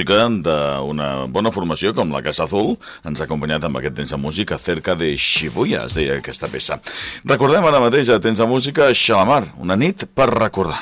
música d'una bona formació com la Casa Azul ens ha acompanyat amb aquest temps de música cerca de Shibuya, es deia aquesta peça. Recordem ara mateix a temps de música Xalamar, una nit per recordar.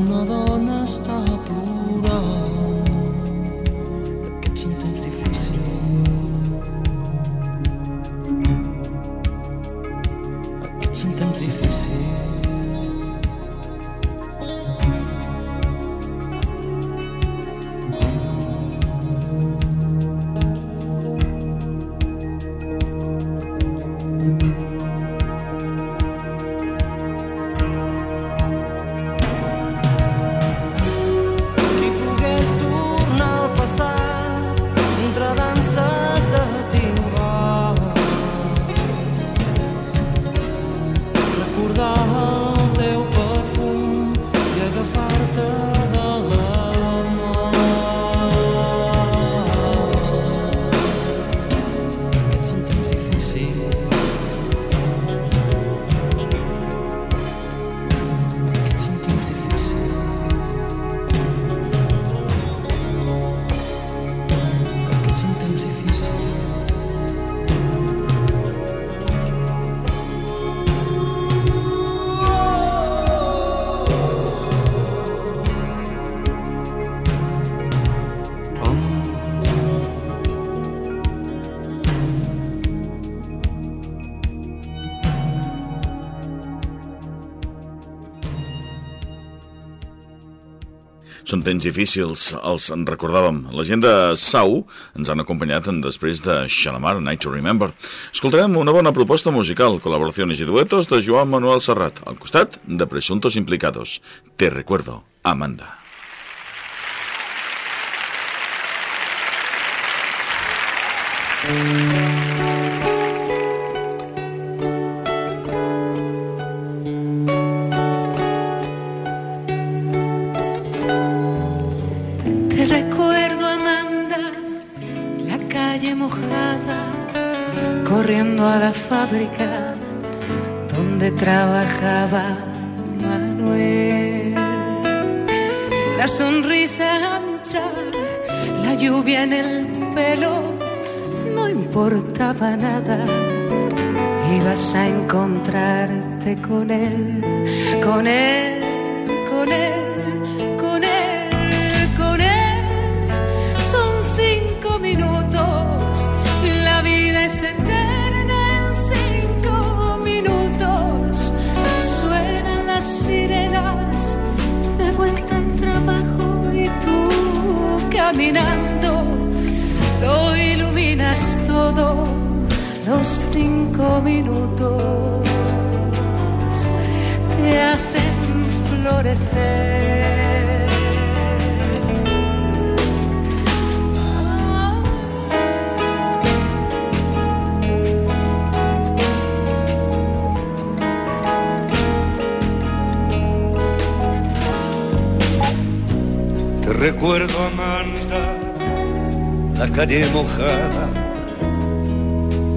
Una dona està plorant. Són temps difícils, els en recordàvem. La gent de Sau ens han acompanyat en després de Xalamar, Night to Remember. Escoltarem una bona proposta musical, col·laboracions i duetos de Joan Manuel Serrat, al costat de Presuntos Implicados. Te recuerdo, Amanda. Te donde trabajaba Manuel. La sonrisa ancha, la lluvia en el pelo, no importaba nada. Ibas a encontrarte con él, con él, caminando lo iluminas todo los cinco minutos te hacen florecer. Recuerdo, Amanda, la calle mojada,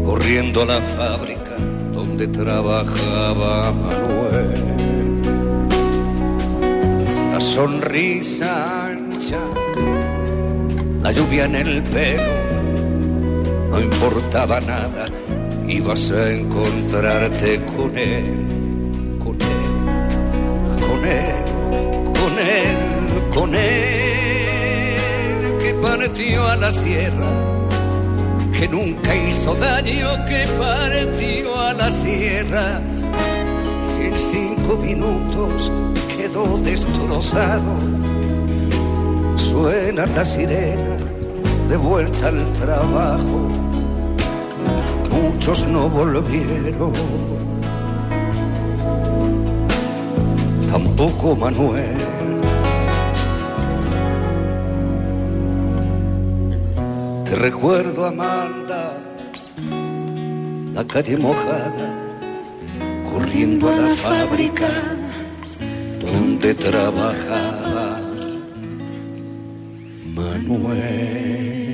corriendo a la fábrica donde trabajaba Manuel. La sonrisa ancha, la lluvia en el pelo, no importaba nada, ibas a encontrarte con él, con él, con él, con él, con él, partió a la sierra, que nunca hizo daño, que partió a la sierra, en cinco minutos quedó destrozado. Suenan las sirenas de vuelta al trabajo, muchos no volvieron. Tampoco Manuel. Te recuerdo, Amanda, la calle mojada, corriendo a la fábrica donde trabajaba Manuel.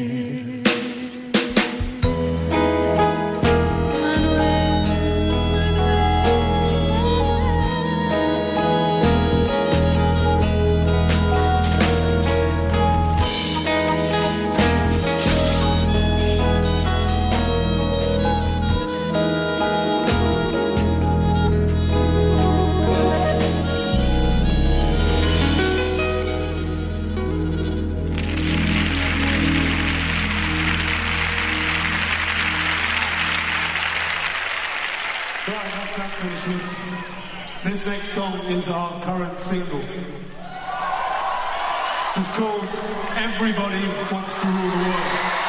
This next song is our current single. This is called Everybody Wants to Rule the World.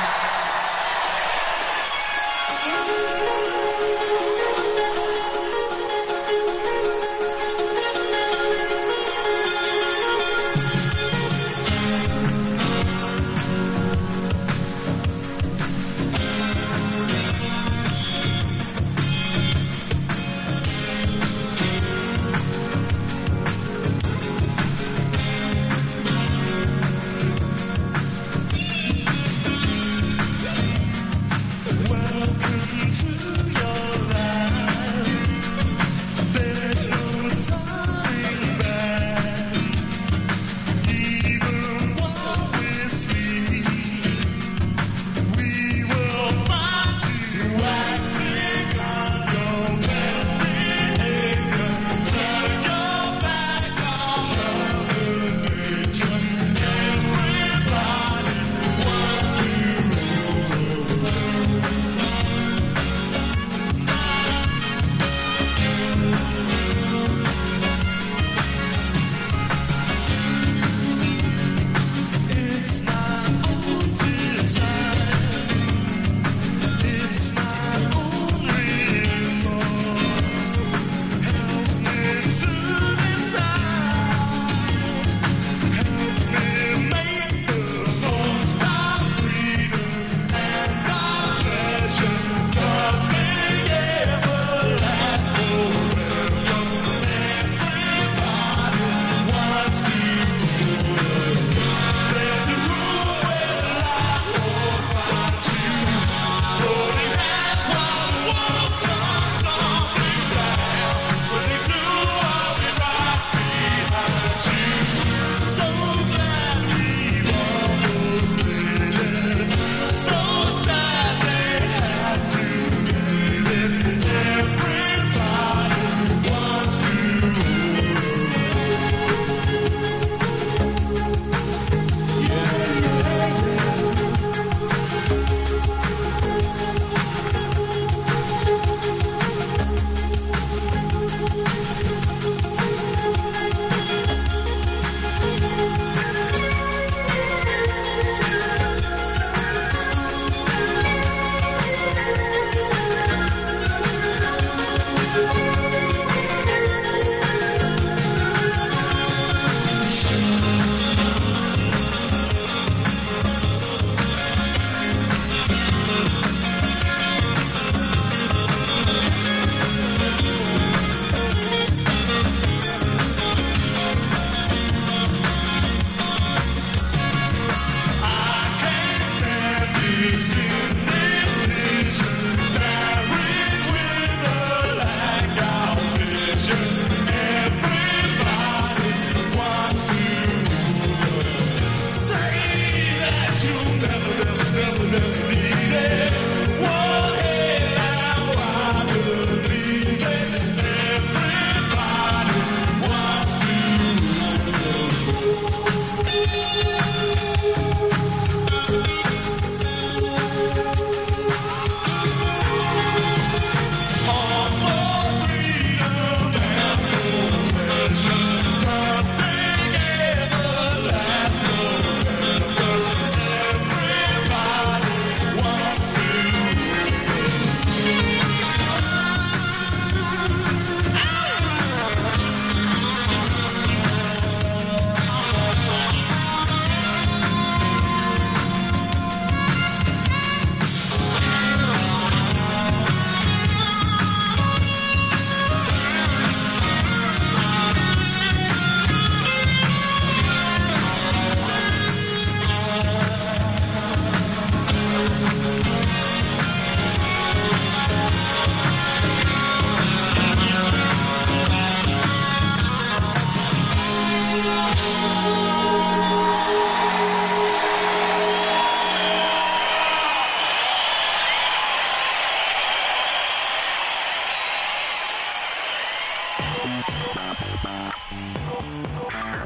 Thank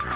you.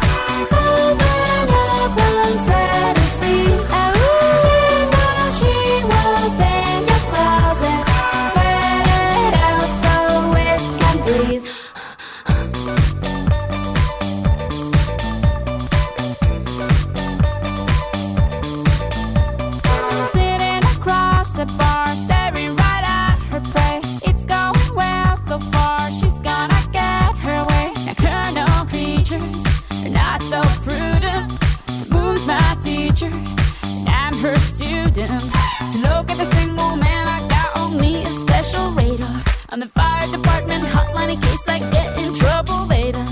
Her student. To look at the single man, I got on me a special radar. On the fire department hotline in case I get in trouble later.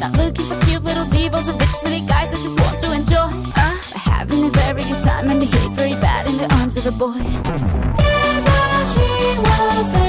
Not looking for cute little divas or rich city guys I just want to enjoy. Uh, having a very good time and behave very bad in the arms of a boy. Here's how she wolf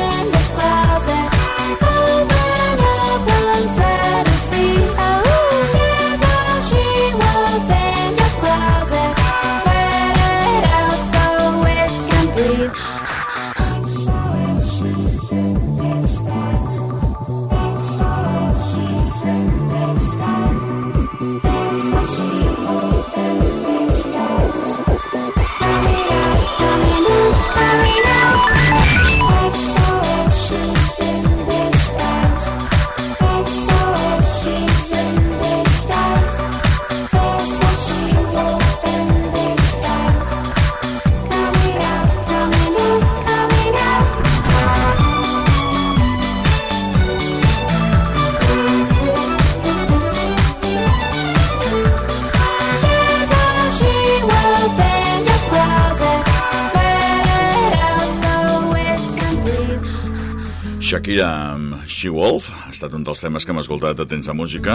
Shakira amb She Wolf ha estat un dels temes que hem escoltat a temps de música,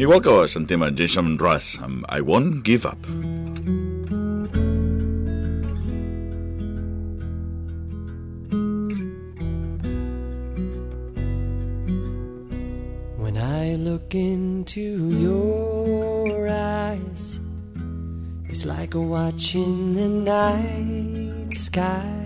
igual que sentim a Jason Russ amb I Won't Give Up. When I look into your eyes, it's like watching the night sky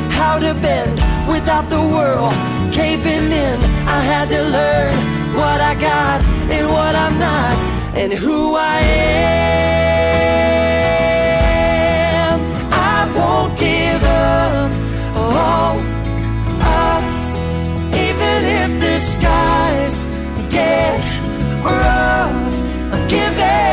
how to bend without the world caving in. I had to learn what I got and what I'm not, and who I am. I won't give up on us, even if the skies get rough. I'm giving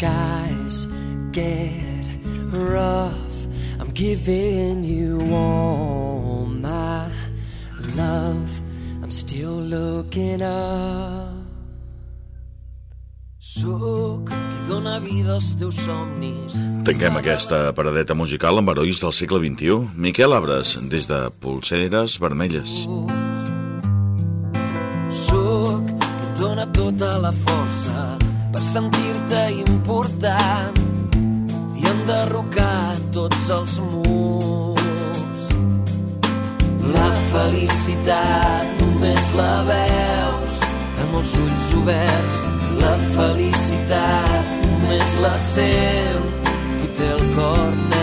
skies get rough. I'm giving you all my love. I'm still looking up. Sóc qui dóna vida als teus somnis. Tanquem aquesta paradeta musical amb herois del segle XXI. Miquel Abres, des de Polseres Vermelles. Sóc qui et dóna tota la força per sentir-te important i enderrocar tots els murs. La felicitat només la veus amb els ulls oberts. La felicitat només la sent qui té el cor net.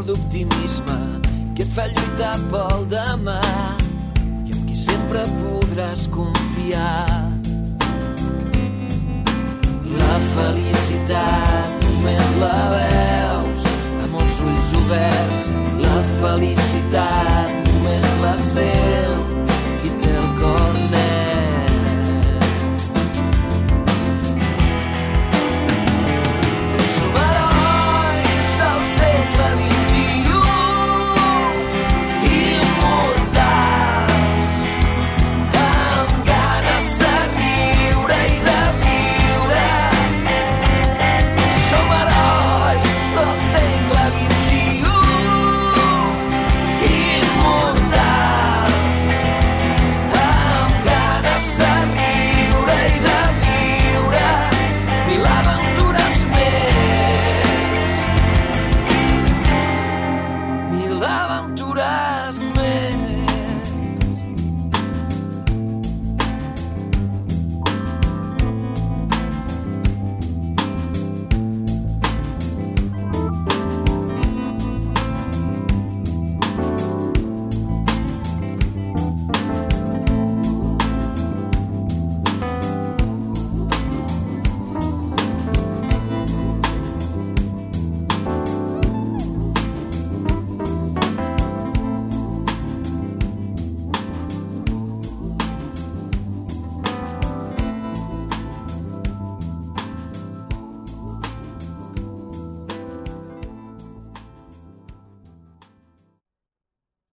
sort d'optimisme que et fa lluitar pel demà i amb qui sempre podràs confiar. La felicitat només la veus amb els ulls oberts. La felicitat només la sents